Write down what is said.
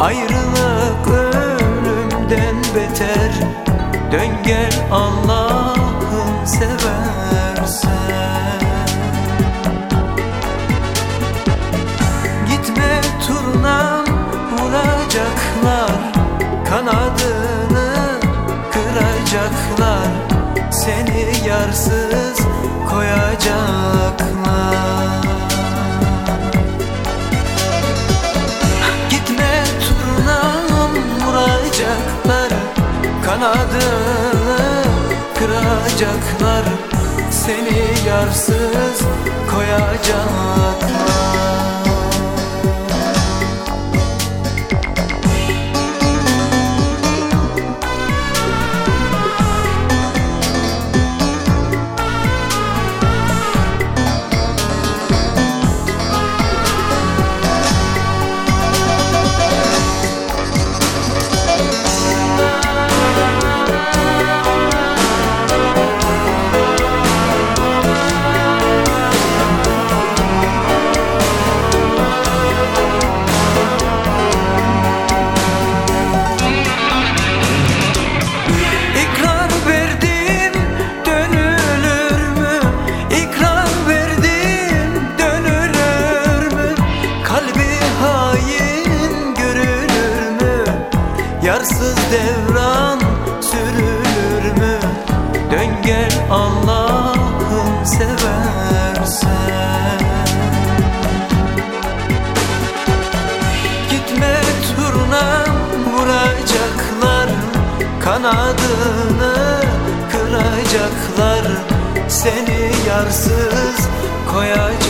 Ayrılık ölümden beter. Dön gel Allah'ım seversen. Gitme turnam vuracaklar Kanadını kıracaklar. Seni yarsız koyacaklar kıracaklar Seni yarsız koyacaklar Yarsız devran sürülür mü? Dön gel Allah'ım seversen. Gitme turna vuracaklar Kanadını kıracaklar. Seni yarsız koyacaklar